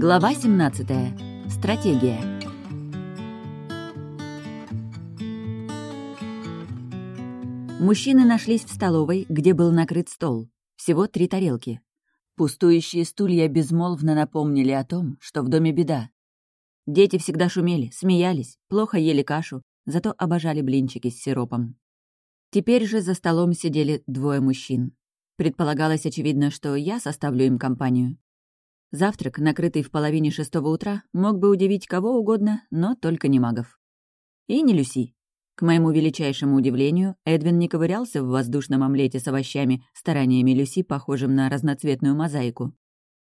Глава 17. Стратегия. Мужчины нашлись в столовой, где был накрыт стол. Всего три тарелки. Пустующие стулья безмолвно напомнили о том, что в доме беда. Дети всегда шумели, смеялись, плохо ели кашу, зато обожали блинчики с сиропом. Теперь же за столом сидели двое мужчин. Предполагалось, очевидно, что я составлю им компанию. Завтрак, накрытый в половине шестого утра, мог бы удивить кого угодно, но только не магов. И не Люси. К моему величайшему удивлению, Эдвин не ковырялся в воздушном омлете с овощами стараниями Люси, похожим на разноцветную мозаику.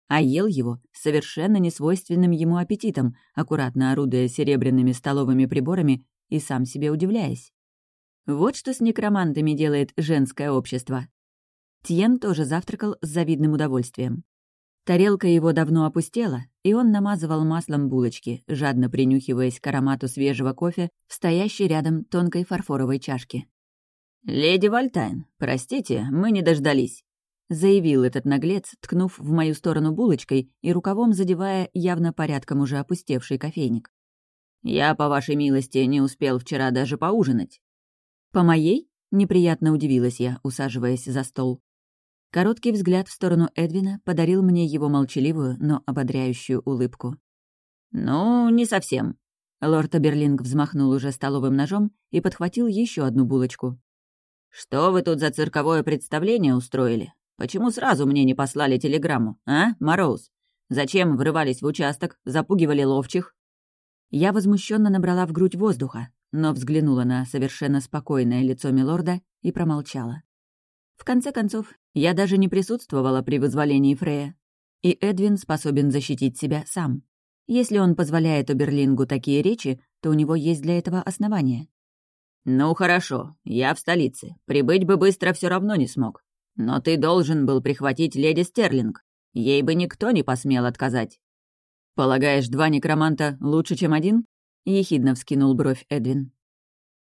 А ел его совершенно несвойственным ему аппетитом, аккуратно орудуя серебряными столовыми приборами и сам себе удивляясь. Вот что с некромантами делает женское общество. Тьен тоже завтракал с завидным удовольствием. Тарелка его давно опустела, и он намазывал маслом булочки, жадно принюхиваясь к аромату свежего кофе в стоящей рядом тонкой фарфоровой чашке. «Леди Вальтайн, простите, мы не дождались», — заявил этот наглец, ткнув в мою сторону булочкой и рукавом задевая явно порядком уже опустевший кофейник. «Я, по вашей милости, не успел вчера даже поужинать». «По моей?» — неприятно удивилась я, усаживаясь за стол. Короткий взгляд в сторону Эдвина подарил мне его молчаливую, но ободряющую улыбку. «Ну, не совсем». Лорд Аберлинг взмахнул уже столовым ножом и подхватил еще одну булочку. «Что вы тут за цирковое представление устроили? Почему сразу мне не послали телеграмму, а, Мороз? Зачем врывались в участок, запугивали ловчих?» Я возмущенно набрала в грудь воздуха, но взглянула на совершенно спокойное лицо милорда и промолчала. В конце концов, я даже не присутствовала при вызволении Фрея. И Эдвин способен защитить себя сам. Если он позволяет Оберлингу такие речи, то у него есть для этого основания. «Ну хорошо, я в столице. Прибыть бы быстро все равно не смог. Но ты должен был прихватить леди Стерлинг. Ей бы никто не посмел отказать». «Полагаешь, два некроманта лучше, чем один?» — ехидно вскинул бровь Эдвин.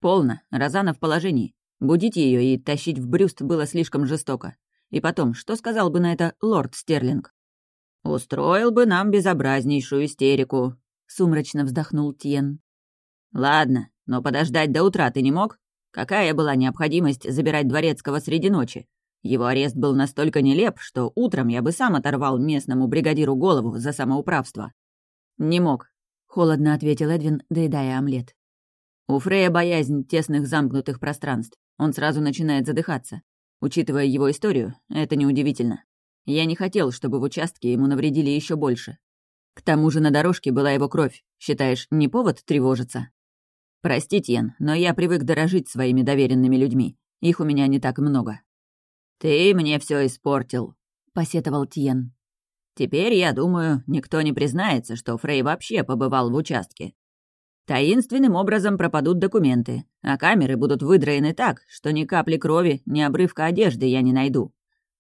«Полно. Розана в положении. Будить ее и тащить в брюст было слишком жестоко. И потом, что сказал бы на это лорд Стерлинг? «Устроил бы нам безобразнейшую истерику», — сумрачно вздохнул Тьен. «Ладно, но подождать до утра ты не мог? Какая была необходимость забирать дворецкого среди ночи? Его арест был настолько нелеп, что утром я бы сам оторвал местному бригадиру голову за самоуправство». «Не мог», — холодно ответил Эдвин, доедая омлет. «У Фрея боязнь тесных замкнутых пространств. Он сразу начинает задыхаться. Учитывая его историю, это неудивительно. Я не хотел, чтобы в участке ему навредили еще больше. К тому же на дорожке была его кровь. Считаешь, не повод тревожиться? Прости, Тьен, но я привык дорожить своими доверенными людьми. Их у меня не так много. «Ты мне все испортил», — посетовал Тьен. «Теперь, я думаю, никто не признается, что Фрей вообще побывал в участке. Таинственным образом пропадут документы, а камеры будут выдроены так, что ни капли крови, ни обрывка одежды я не найду.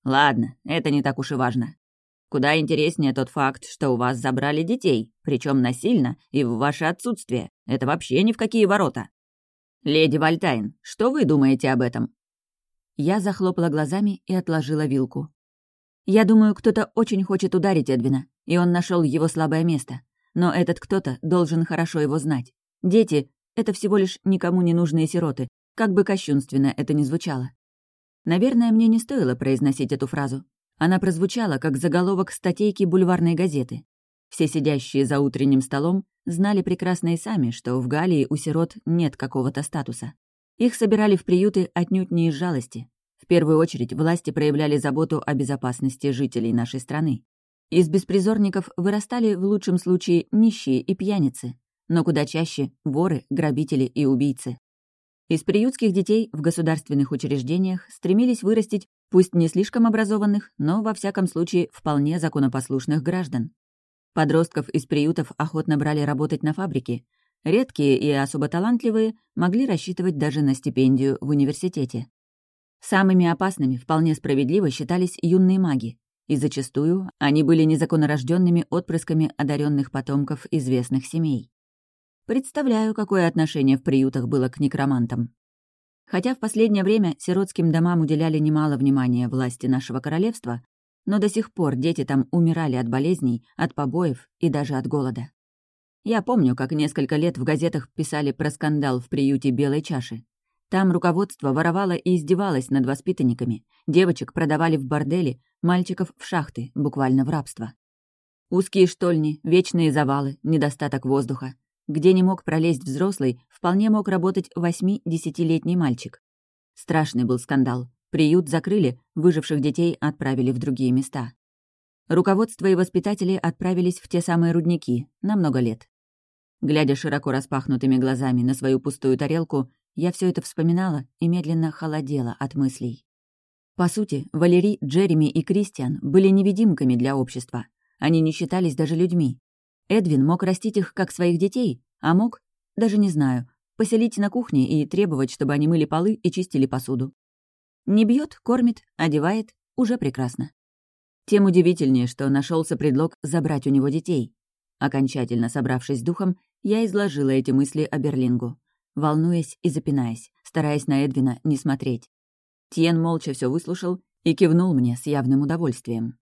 Ладно, это не так уж и важно. Куда интереснее тот факт, что у вас забрали детей, причем насильно и в ваше отсутствие. Это вообще ни в какие ворота. Леди Вальтайн, что вы думаете об этом? Я захлопала глазами и отложила вилку. Я думаю, кто-то очень хочет ударить Эдвина, и он нашел его слабое место. Но этот кто-то должен хорошо его знать. Дети — это всего лишь никому не нужные сироты, как бы кощунственно это ни звучало. Наверное, мне не стоило произносить эту фразу. Она прозвучала, как заголовок статейки бульварной газеты. Все сидящие за утренним столом знали прекрасно и сами, что в Галлии у сирот нет какого-то статуса. Их собирали в приюты отнюдь не из жалости. В первую очередь власти проявляли заботу о безопасности жителей нашей страны. Из беспризорников вырастали в лучшем случае нищие и пьяницы, но куда чаще — воры, грабители и убийцы. Из приютских детей в государственных учреждениях стремились вырастить пусть не слишком образованных, но, во всяком случае, вполне законопослушных граждан. Подростков из приютов охотно брали работать на фабрике. Редкие и особо талантливые могли рассчитывать даже на стипендию в университете. Самыми опасными вполне справедливо считались юные маги, и зачастую они были незаконнорожденными отпрысками одаренных потомков известных семей. Представляю, какое отношение в приютах было к некромантам. Хотя в последнее время сиротским домам уделяли немало внимания власти нашего королевства, но до сих пор дети там умирали от болезней, от побоев и даже от голода. Я помню, как несколько лет в газетах писали про скандал в приюте Белой чаши. Там руководство воровало и издевалось над воспитанниками, девочек продавали в бордели, мальчиков в шахты, буквально в рабство. Узкие штольни, вечные завалы, недостаток воздуха. Где не мог пролезть взрослый, вполне мог работать восьми-десятилетний мальчик. Страшный был скандал. Приют закрыли, выживших детей отправили в другие места. Руководство и воспитатели отправились в те самые рудники на много лет. Глядя широко распахнутыми глазами на свою пустую тарелку, я все это вспоминала и медленно холодела от мыслей. По сути, Валерий, Джереми и Кристиан были невидимками для общества. Они не считались даже людьми. Эдвин мог растить их как своих детей, а мог, даже не знаю, поселить на кухне и требовать, чтобы они мыли полы и чистили посуду. Не бьет, кормит, одевает, уже прекрасно. Тем удивительнее, что нашелся предлог забрать у него детей. Окончательно собравшись духом, я изложила эти мысли о Берлингу, волнуясь и запинаясь, стараясь на Эдвина не смотреть. Тьен молча все выслушал и кивнул мне с явным удовольствием.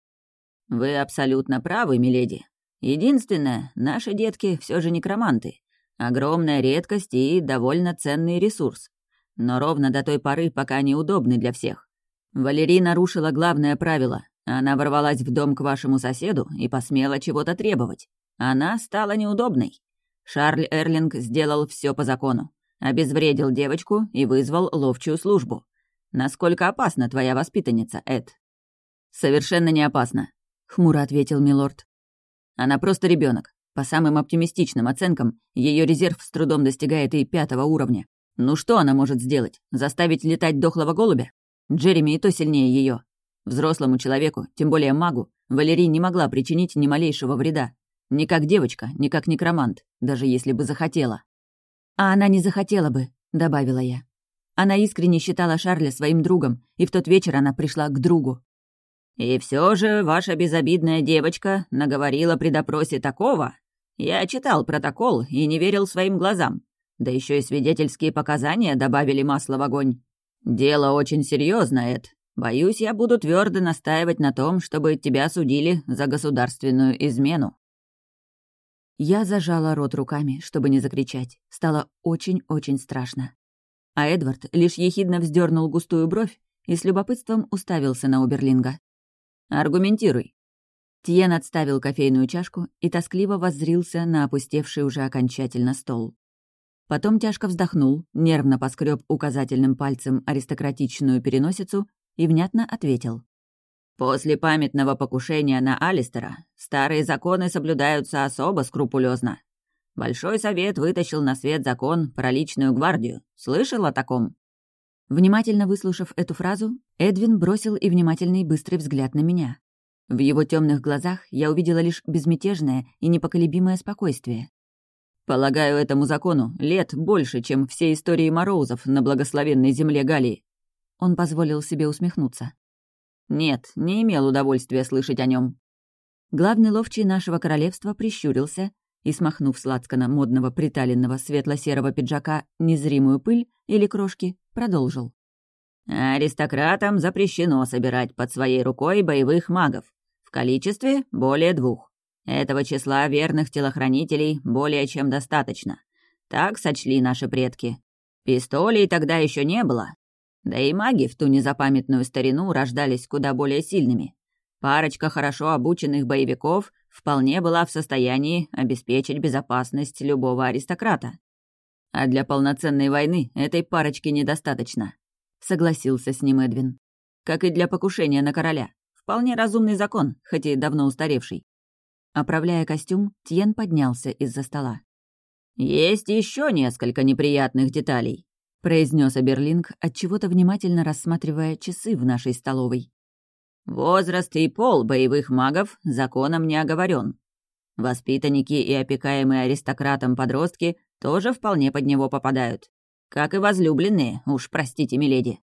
«Вы абсолютно правы, миледи. Единственное, наши детки все же некроманты. Огромная редкость и довольно ценный ресурс. Но ровно до той поры, пока они удобны для всех. Валерий нарушила главное правило. Она ворвалась в дом к вашему соседу и посмела чего-то требовать. Она стала неудобной. Шарль Эрлинг сделал все по закону. Обезвредил девочку и вызвал ловчую службу. Насколько опасна твоя воспитанница, Эд? Совершенно не опасно, хмуро ответил милорд. Она просто ребенок. По самым оптимистичным оценкам, ее резерв с трудом достигает и пятого уровня. Ну что она может сделать? Заставить летать дохлого голубя? Джереми и то сильнее ее. Взрослому человеку, тем более магу, Валерий не могла причинить ни малейшего вреда. Ни как девочка, ни как некромант, даже если бы захотела. «А она не захотела бы», — добавила я. Она искренне считала Шарля своим другом, и в тот вечер она пришла к другу. «И все же ваша безобидная девочка наговорила при допросе такого. Я читал протокол и не верил своим глазам. Да еще и свидетельские показания добавили масло в огонь. Дело очень серьезное, Эд. Боюсь, я буду твердо настаивать на том, чтобы тебя судили за государственную измену». Я зажала рот руками, чтобы не закричать. Стало очень-очень страшно. А Эдвард лишь ехидно вздернул густую бровь и с любопытством уставился на Уберлинга. «Аргументируй». Тьен отставил кофейную чашку и тоскливо воззрился на опустевший уже окончательно стол. Потом тяжко вздохнул, нервно поскреб указательным пальцем аристократичную переносицу и внятно ответил. После памятного покушения на Алистера старые законы соблюдаются особо скрупулезно. Большой совет вытащил на свет закон про личную гвардию. Слышал о таком? Внимательно выслушав эту фразу, Эдвин бросил и внимательный быстрый взгляд на меня. В его темных глазах я увидела лишь безмятежное и непоколебимое спокойствие. Полагаю, этому закону лет больше, чем все истории Мороузов на благословенной земле Галии. Он позволил себе усмехнуться. Нет, не имел удовольствия слышать о нем. Главный ловчий нашего королевства прищурился и, смахнув с лацкана модного приталенного светло-серого пиджака незримую пыль или крошки, продолжил. «Аристократам запрещено собирать под своей рукой боевых магов. В количестве более двух. Этого числа верных телохранителей более чем достаточно. Так сочли наши предки. Пистолей тогда еще не было, да и маги в ту незапамятную старину рождались куда более сильными. Парочка хорошо обученных боевиков вполне была в состоянии обеспечить безопасность любого аристократа. А для полноценной войны этой парочки недостаточно, согласился с ним Эдвин. Как и для покушения на короля. Вполне разумный закон, хоть и давно устаревший. Оправляя костюм, Тьен поднялся из-за стола. «Есть еще несколько неприятных деталей», — произнес Аберлинг, отчего-то внимательно рассматривая часы в нашей столовой. «Возраст и пол боевых магов законом не оговорен. Воспитанники и опекаемые аристократом подростки тоже вполне под него попадают. Как и возлюбленные, уж простите, миледи».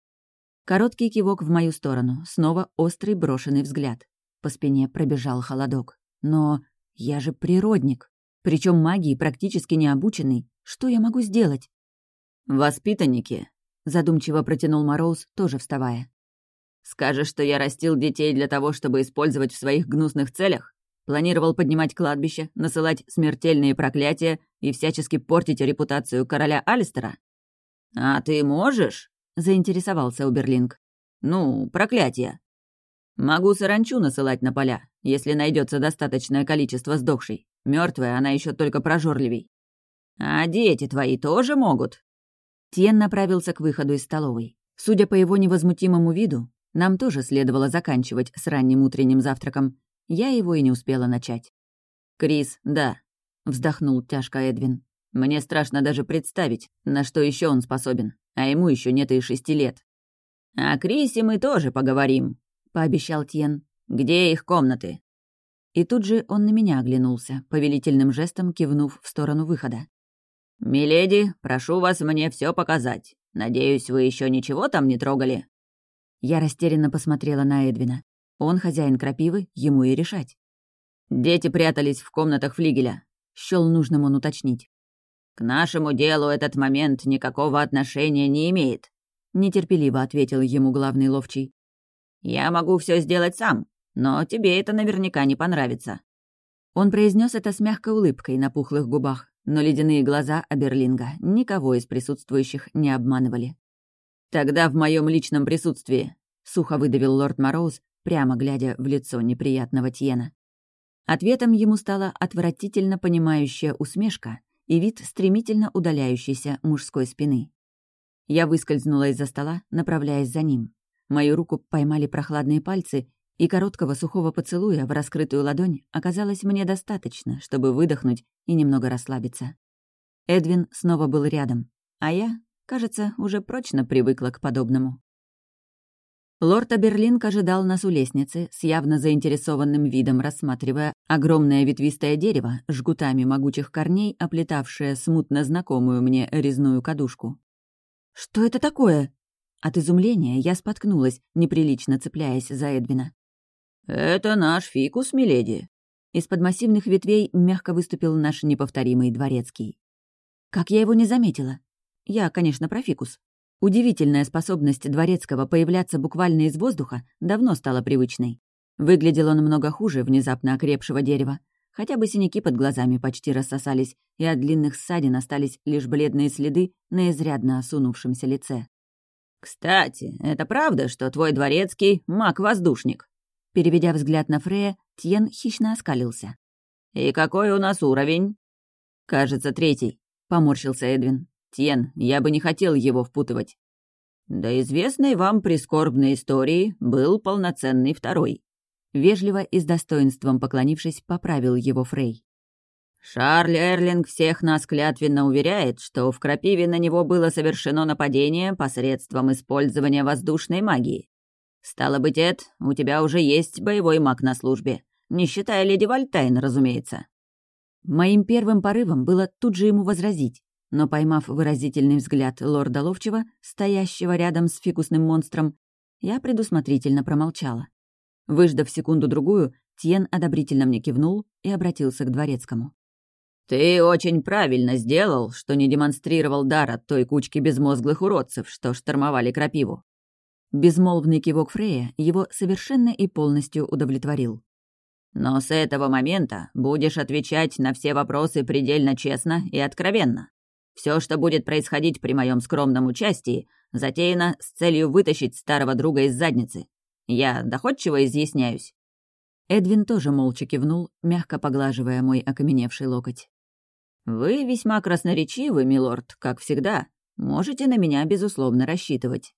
Короткий кивок в мою сторону, снова острый брошенный взгляд. По спине пробежал холодок. Но я же природник, причем магии практически не обученный. Что я могу сделать? «Воспитанники», — задумчиво протянул Мороз, тоже вставая. Скажешь, что я растил детей для того, чтобы использовать в своих гнусных целях? Планировал поднимать кладбище, насылать смертельные проклятия и всячески портить репутацию короля Алистера? А ты можешь? заинтересовался Уберлинг. Ну, проклятие. Могу саранчу насылать на поля, если найдется достаточное количество сдохшей. Мертвая она еще только прожорливей. А дети твои тоже могут? Тьен направился к выходу из столовой. Судя по его невозмутимому виду, нам тоже следовало заканчивать с ранним утренним завтраком. Я его и не успела начать. «Крис, да», — вздохнул тяжко Эдвин. «Мне страшно даже представить, на что еще он способен, а ему еще нет и шести лет». «О Крисе мы тоже поговорим», — пообещал Тьен. «Где их комнаты?» И тут же он на меня оглянулся, повелительным жестом кивнув в сторону выхода. «Миледи, прошу вас мне все показать. Надеюсь, вы еще ничего там не трогали?» Я растерянно посмотрела на Эдвина. Он хозяин крапивы, ему и решать. «Дети прятались в комнатах флигеля», — счёл нужным он уточнить. «К нашему делу этот момент никакого отношения не имеет», — нетерпеливо ответил ему главный ловчий. «Я могу все сделать сам, но тебе это наверняка не понравится». Он произнес это с мягкой улыбкой на пухлых губах, но ледяные глаза Аберлинга никого из присутствующих не обманывали. «Тогда в моем личном присутствии», — сухо выдавил лорд Мороуз, прямо глядя в лицо неприятного Тьена. Ответом ему стала отвратительно понимающая усмешка и вид стремительно удаляющейся мужской спины. Я выскользнула из-за стола, направляясь за ним. Мою руку поймали прохладные пальцы, и короткого сухого поцелуя в раскрытую ладонь оказалось мне достаточно, чтобы выдохнуть и немного расслабиться. Эдвин снова был рядом, а я, кажется, уже прочно привыкла к подобному. Лорд Аберлинг ожидал нас у лестницы, с явно заинтересованным видом рассматривая огромное ветвистое дерево, жгутами могучих корней, оплетавшее смутно знакомую мне резную кадушку. «Что это такое?» От изумления я споткнулась, неприлично цепляясь за Эдвина. «Это наш фикус, миледи». Из-под массивных ветвей мягко выступил наш неповторимый дворецкий. Как я его не заметила? Я, конечно, про фикус. Удивительная способность дворецкого появляться буквально из воздуха давно стала привычной. Выглядел он много хуже внезапно окрепшего дерева. Хотя бы синяки под глазами почти рассосались, и от длинных ссадин остались лишь бледные следы на изрядно осунувшемся лице. «Кстати, это правда, что твой дворецкий — маг-воздушник?» Переведя взгляд на Фрея, Тьен хищно оскалился. «И какой у нас уровень?» «Кажется, третий», — поморщился Эдвин. «Тьен, я бы не хотел его впутывать». «До известной вам прискорбной истории был полноценный второй». Вежливо и с достоинством поклонившись, поправил его Фрей. Шарль Эрлинг всех нас клятвенно уверяет, что в Крапиве на него было совершено нападение посредством использования воздушной магии. «Стало быть, Эд, у тебя уже есть боевой маг на службе. Не считая леди Вальтайн, разумеется». Моим первым порывом было тут же ему возразить, но, поймав выразительный взгляд лорда Ловчева, стоящего рядом с фикусным монстром, я предусмотрительно промолчала. Выждав секунду-другую, Тьен одобрительно мне кивнул и обратился к дворецкому. «Ты очень правильно сделал, что не демонстрировал дар от той кучки безмозглых уродцев, что штормовали крапиву. Безмолвный кивок Фрея его совершенно и полностью удовлетворил. «Но с этого момента будешь отвечать на все вопросы предельно честно и откровенно. Все, что будет происходить при моем скромном участии, затеяно с целью вытащить старого друга из задницы. Я доходчиво изъясняюсь». Эдвин тоже молча кивнул, мягко поглаживая мой окаменевший локоть. «Вы весьма красноречивы, милорд, как всегда. Можете на меня, безусловно, рассчитывать».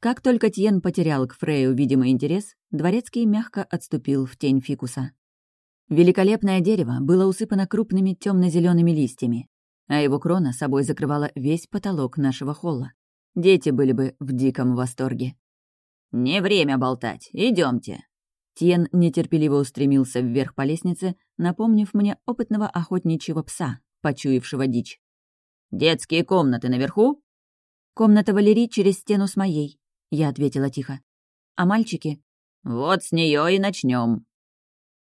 Как только Тьен потерял к Фрею видимый интерес, Дворецкий мягко отступил в тень фикуса. Великолепное дерево было усыпано крупными темно зелеными листьями, а его крона собой закрывала весь потолок нашего холла. Дети были бы в диком восторге. «Не время болтать, идемте. Тьен нетерпеливо устремился вверх по лестнице, напомнив мне опытного охотничьего пса, почуявшего дичь. «Детские комнаты наверху?» «Комната Валерии через стену с моей», — я ответила тихо. «А мальчики?» «Вот с нее и начнем.